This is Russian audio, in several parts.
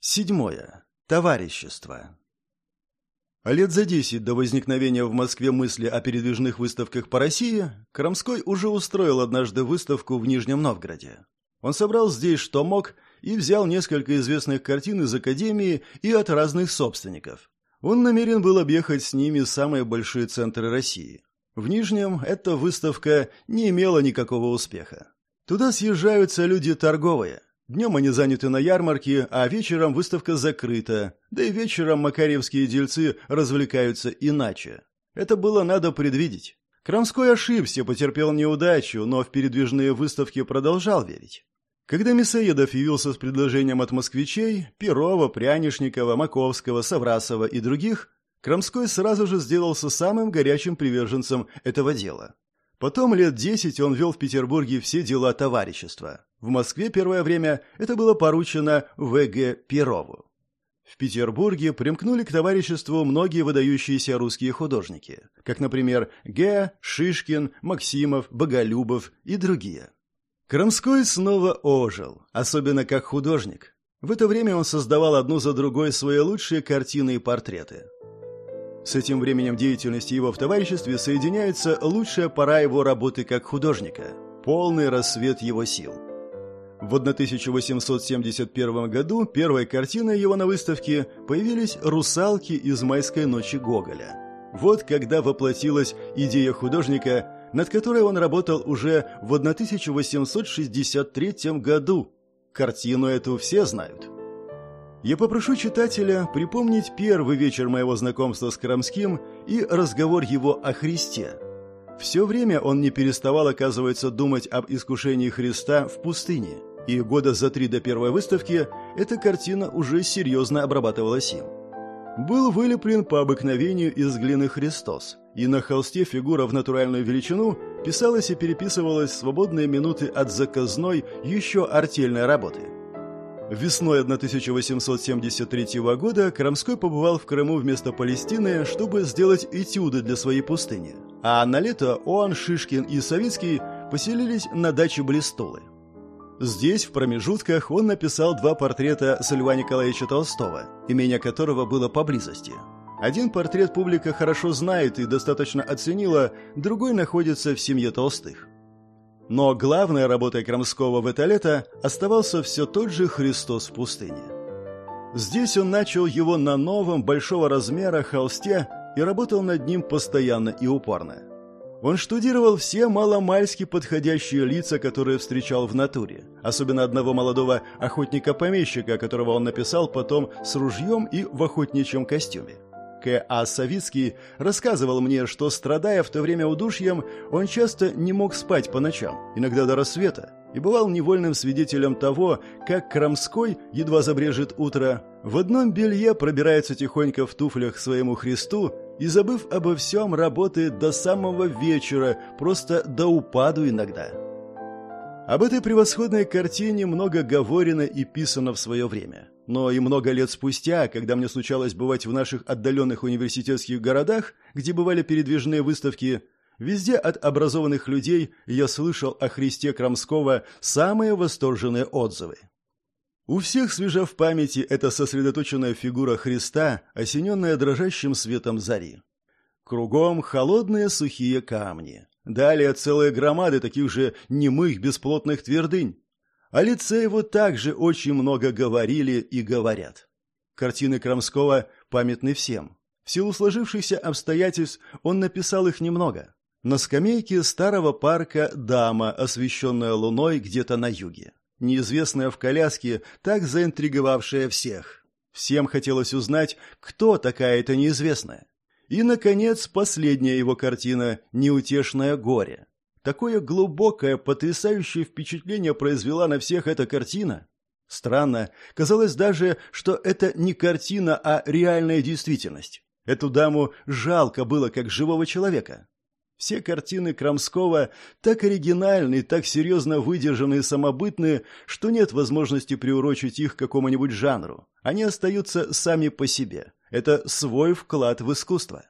Седьмое. Товарищество. А лет за десять до возникновения в Москве мысли о передвижных выставках по России, Крамской уже устроил однажды выставку в Нижнем Новгороде. Он собрал здесь что мог и взял несколько известных картин из Академии и от разных собственников. Он намерен был объехать с ними самые большие центры России. В Нижнем эта выставка не имела никакого успеха. Туда съезжаются люди торговые. Днем они заняты на ярмарке, а вечером выставка закрыта. Да и вечером макаревские дельцы развлекаются иначе. Это было надо предвидеть. Крамской ошибся, потерпел неудачу, но в передвижные выставки продолжал верить. Когда Мясоедов явился с предложением от москвичей, Перова, Прянишникова, Маковского, Саврасова и других, Крамской сразу же сделался самым горячим приверженцем этого дела. Потом лет десять он вел в Петербурге все дела товарищества. В Москве первое время это было поручено В.Г. Перову. В Петербурге примкнули к товариществу многие выдающиеся русские художники, как, например, Г. Шишкин, Максимов, Боголюбов и другие. Крамской снова ожил, особенно как художник. В это время он создавал одну за другой свои лучшие картины и портреты. С этим временем деятельности его в товариществе соединяется лучшая пора его работы как художника – полный рассвет его сил. В 1871 году первой картиной его на выставке появились «Русалки из майской ночи Гоголя». Вот когда воплотилась идея художника, над которой он работал уже в 1863 году. Картину эту все знают – я попрошу читателя припомнить первый вечер моего знакомства с Крамским и разговор его о Христе. Все время он не переставал, оказывается, думать об искушении Христа в пустыне, и года за три до первой выставки эта картина уже серьезно обрабатывалась им. Был вылеплен по обыкновению из глины Христос, и на холсте фигура в натуральную величину писалась и переписывалась в свободные минуты от заказной еще артельной работы – Весной 1873 года Крамской побывал в Крыму вместо Палестины, чтобы сделать этюды для своей пустыни. А на лето он, Шишкин и Савицкий поселились на даче Блистолы. Здесь, в промежутках, он написал два портрета с Льва Николаевича Толстого, имение которого было поблизости. Один портрет публика хорошо знает и достаточно оценила, другой находится в семье Толстых. Но главной работой Крамского в это лето оставался все тот же «Христос в пустыне». Здесь он начал его на новом, большого размера холсте и работал над ним постоянно и упорно. Он штудировал все маломальски подходящие лица, которые встречал в натуре, особенно одного молодого охотника-помещика, которого он написал потом с ружьем и в охотничьем костюме. К.А. Савицкий рассказывал мне, что, страдая в то время удушьем, он часто не мог спать по ночам, иногда до рассвета, и бывал невольным свидетелем того, как Крамской, едва забрежет утро, в одном белье пробирается тихонько в туфлях к своему Христу и, забыв обо всем, работает до самого вечера, просто до упаду иногда. Об этой превосходной картине много говорено и писано в свое время. Но и много лет спустя, когда мне случалось бывать в наших отдаленных университетских городах, где бывали передвижные выставки, везде от образованных людей я слышал о Христе Крамского самые восторженные отзывы. У всех свежа в памяти эта сосредоточенная фигура Христа, осененная дрожащим светом зари. Кругом холодные сухие камни. Далее целые громады таких же немых бесплотных твердынь. О лице его также очень много говорили и говорят. Картины Крамского памятны всем. В силу сложившихся обстоятельств он написал их немного. На скамейке старого парка дама, освещенная луной где-то на юге. Неизвестная в коляске, так заинтриговавшая всех. Всем хотелось узнать, кто такая эта неизвестная. И, наконец, последняя его картина «Неутешное горе». Такое глубокое, потрясающее впечатление произвела на всех эта картина. Странно, казалось даже, что это не картина, а реальная действительность. Эту даму жалко было, как живого человека. Все картины Крамского так оригинальны, так серьезно выдержаны и самобытны, что нет возможности приурочить их к какому-нибудь жанру. Они остаются сами по себе. Это свой вклад в искусство.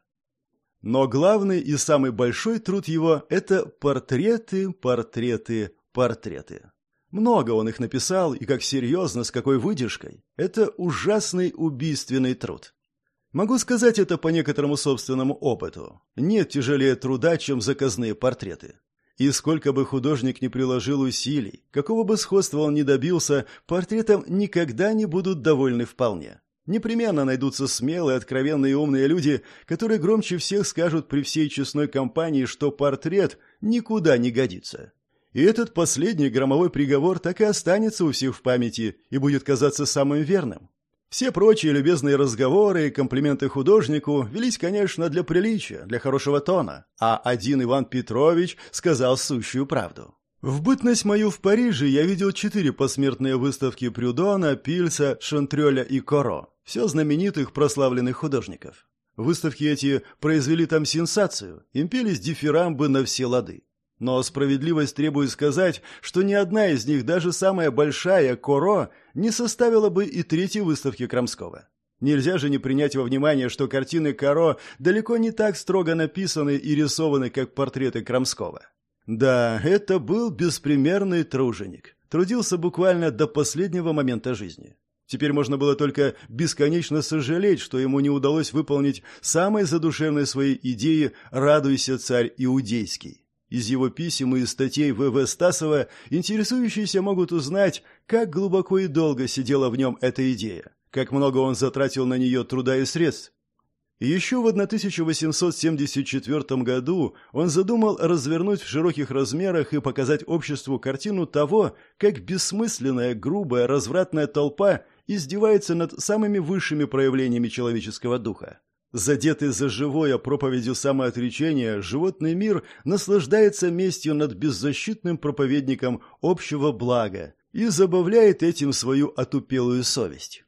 Но главный и самый большой труд его – это портреты, портреты, портреты. Много он их написал, и как серьезно, с какой выдержкой. Это ужасный убийственный труд. Могу сказать это по некоторому собственному опыту. Нет тяжелее труда, чем заказные портреты. И сколько бы художник ни приложил усилий, какого бы сходства он ни добился, портретом никогда не будут довольны вполне. Непременно найдутся смелые, откровенные и умные люди, которые громче всех скажут при всей честной компании, что портрет никуда не годится. И этот последний громовой приговор так и останется у всех в памяти и будет казаться самым верным. Все прочие любезные разговоры и комплименты художнику велись, конечно, для приличия, для хорошего тона, а один Иван Петрович сказал сущую правду. В бытность мою в Париже я видел четыре посмертные выставки Прюдона, Пильса, Шантрёля и Коро. Все знаменитых прославленных художников. Выставки эти произвели там сенсацию, им пелись дифирамбы на все лады. Но справедливость требует сказать, что ни одна из них, даже самая большая, Коро, не составила бы и третьей выставки Крамского. Нельзя же не принять во внимание, что картины Каро далеко не так строго написаны и рисованы, как портреты Крамского. Да, это был беспримерный труженик. Трудился буквально до последнего момента жизни. Теперь можно было только бесконечно сожалеть, что ему не удалось выполнить самой задушевной своей идеи «Радуйся, царь иудейский». Из его писем и статей В.В. Стасова интересующиеся могут узнать, как глубоко и долго сидела в нем эта идея, как много он затратил на нее труда и средств. еще в 1874 году он задумал развернуть в широких размерах и показать обществу картину того, как бессмысленная, грубая, развратная толпа издевается над самыми высшими проявлениями человеческого духа. Задетый за живое проповедью самоотречения, животный мир наслаждается местью над беззащитным проповедником общего блага и забавляет этим свою отупелую совесть.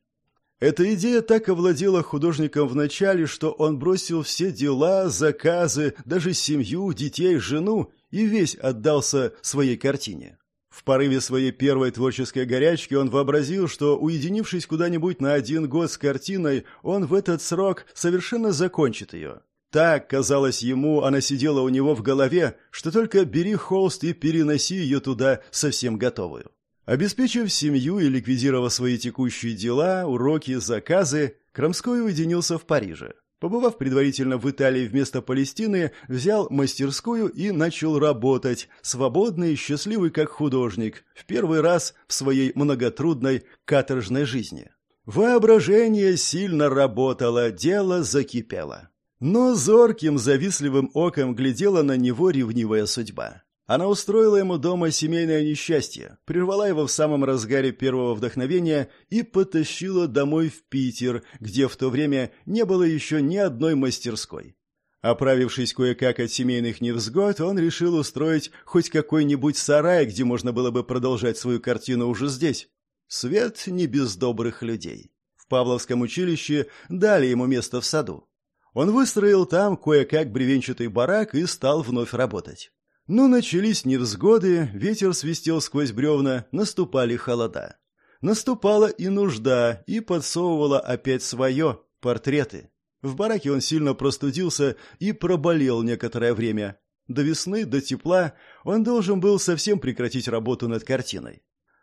Эта идея так овладела художником вначале, что он бросил все дела, заказы, даже семью, детей, жену и весь отдался своей картине. В порыве своей первой творческой горячки он вообразил, что, уединившись куда-нибудь на один год с картиной, он в этот срок совершенно закончит ее. Так, казалось ему, она сидела у него в голове, что только бери холст и переноси ее туда совсем готовую. Обеспечив семью и ликвидировав свои текущие дела, уроки, заказы, Крамской уединился в Париже. Побывав предварительно в Италии вместо Палестины, взял мастерскую и начал работать, свободный и счастливый как художник, в первый раз в своей многотрудной каторжной жизни. Воображение сильно работало, дело закипело. Но зорким, завистливым оком глядела на него ревнивая судьба. Она устроила ему дома семейное несчастье, прервала его в самом разгаре первого вдохновения и потащила домой в Питер, где в то время не было еще ни одной мастерской. Оправившись кое-как от семейных невзгод, он решил устроить хоть какой-нибудь сарай, где можно было бы продолжать свою картину уже здесь. Свет не без добрых людей. В Павловском училище дали ему место в саду. Он выстроил там кое-как бревенчатый барак и стал вновь работать. Но начались невзгоды, ветер свистел сквозь бревна, наступали холода. Наступала и нужда, и подсовывала опять свое – портреты. В бараке он сильно простудился и проболел некоторое время. До весны, до тепла он должен был совсем прекратить работу над картиной.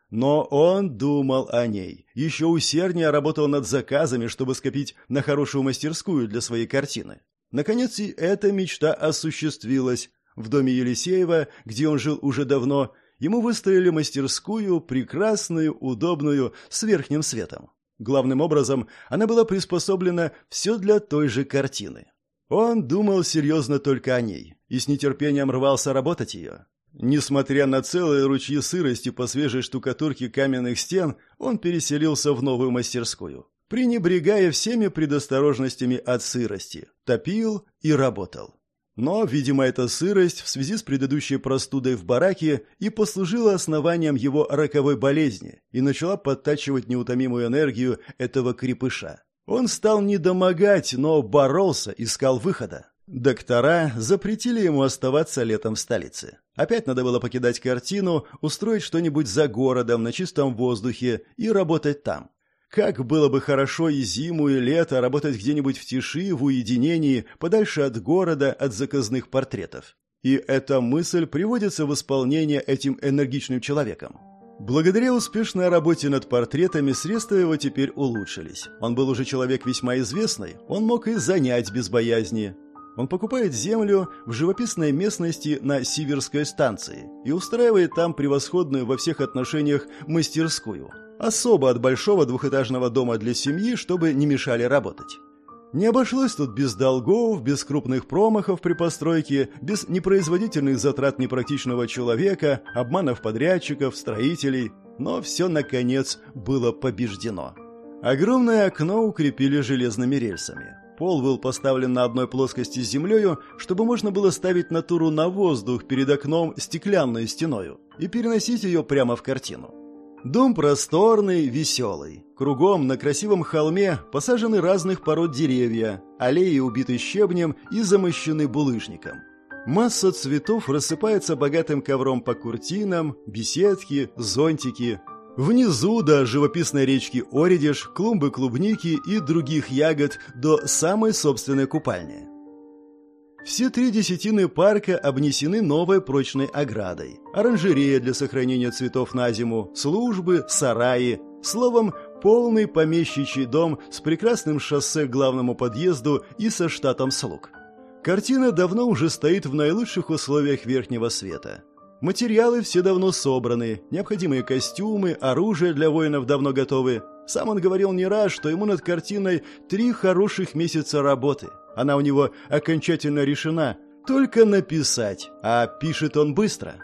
Но он думал о ней. Еще усерднее работал над заказами, чтобы скопить на хорошую мастерскую для своей картины. Наконец и эта мечта осуществилась, в доме Елисеева, где он жил уже давно, ему выстроили мастерскую, прекрасную, удобную, с верхним светом. Главным образом, она была приспособлена все для той же картины. Он думал серьезно только о ней и с нетерпением рвался работать ее. Несмотря на целые ручьи сырости по свежей штукатурке каменных стен, он переселился в новую мастерскую, пренебрегая всеми предосторожностями от сырости, топил и работал. Но, видимо, эта сырость в связи с предыдущей простудой в бараке и послужила основанием его роковой болезни и начала подтачивать неутомимую энергию этого крепыша. Он стал недомогать, но боролся, искал выхода. Доктора запретили ему оставаться летом в столице. Опять надо было покидать картину, устроить что-нибудь за городом, на чистом воздухе и работать там. Как было бы хорошо и зиму, и лето работать где-нибудь в тиши, в уединении, подальше от города, от заказных портретов. И эта мысль приводится в исполнение этим энергичным человеком. Благодаря успешной работе над портретами средства его теперь улучшились. Он был уже человек весьма известный, он мог и занять без боязни. Он покупает землю в живописной местности на Сиверской станции и устраивает там превосходную во всех отношениях мастерскую. Особо от большого двухэтажного дома для семьи, чтобы не мешали работать. Не обошлось тут без долгов, без крупных промахов при постройке, без непроизводительных затрат непрактичного человека, обманов подрядчиков, строителей. Но все, наконец, было побеждено. Огромное окно укрепили железными рельсами. Пол был поставлен на одной плоскости с землею, чтобы можно было ставить натуру на воздух перед окном стеклянной стеною и переносить ее прямо в картину. Дом просторный, веселый. Кругом на красивом холме посажены разных пород деревья, аллеи убиты щебнем и замощены булыжником. Масса цветов рассыпается богатым ковром по куртинам, беседки, зонтики. Внизу до живописной речки Оридиш, клумбы клубники и других ягод до самой собственной купальни. Все три десятины парка обнесены новой прочной оградой. Оранжерея для сохранения цветов на зиму, службы, сараи. Словом, полный помещичий дом с прекрасным шоссе к главному подъезду и со штатом слуг. Картина давно уже стоит в наилучших условиях верхнего света. Материалы все давно собраны, необходимые костюмы, оружие для воинов давно готовы. Сам он говорил не раз, что ему над картиной три хороших месяца работы – она у него окончательно решена. Только написать, а пишет он быстро.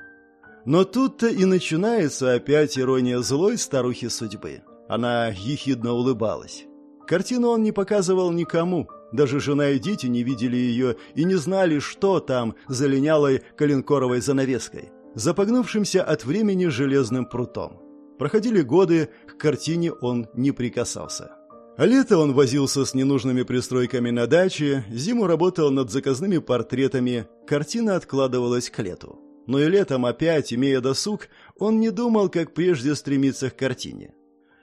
Но тут-то и начинается опять ирония злой старухи судьбы. Она ехидно улыбалась. Картину он не показывал никому. Даже жена и дети не видели ее и не знали, что там за линялой коленкоровой занавеской, запогнувшимся от времени железным прутом. Проходили годы, к картине он не прикасался. Лето он возился с ненужными пристройками на даче, зиму работал над заказными портретами, картина откладывалась к лету. Но и летом опять, имея досуг, он не думал, как прежде стремиться к картине.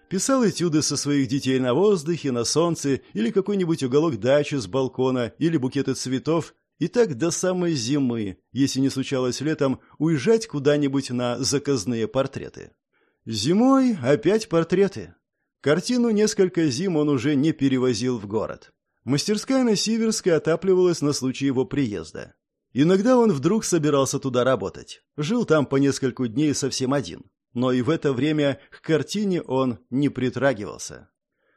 Писал этюды со своих детей на воздухе, на солнце, или какой-нибудь уголок дачи с балкона, или букеты цветов, и так до самой зимы, если не случалось летом, уезжать куда-нибудь на заказные портреты. Зимой опять портреты. Картину несколько зим он уже не перевозил в город. Мастерская на Сиверской отапливалась на случай его приезда. Иногда он вдруг собирался туда работать. Жил там по несколько дней совсем один. Но и в это время к картине он не притрагивался.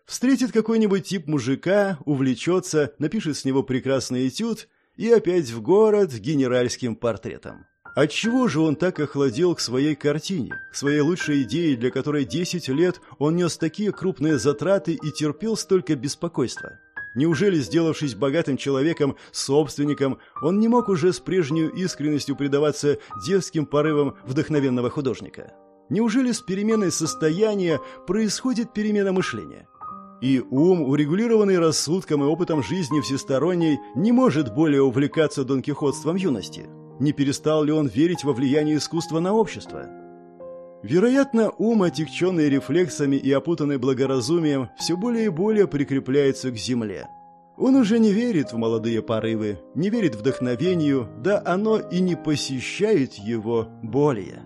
Встретит какой-нибудь тип мужика, увлечется, напишет с него прекрасный этюд и опять в город генеральским портретом. Отчего же он так охладел к своей картине, к своей лучшей идее, для которой 10 лет он нес такие крупные затраты и терпел столько беспокойства? Неужели, сделавшись богатым человеком, собственником, он не мог уже с прежней искренностью предаваться детским порывам вдохновенного художника? Неужели с переменой состояния происходит перемена мышления? И ум, урегулированный рассудком и опытом жизни всесторонней, не может более увлекаться донкихотством юности. Не перестал ли он верить во влияние искусства на общество? Вероятно, ум, отягченный рефлексами и опутанный благоразумием, все более и более прикрепляется к земле. Он уже не верит в молодые порывы, не верит вдохновению, да оно и не посещает его более.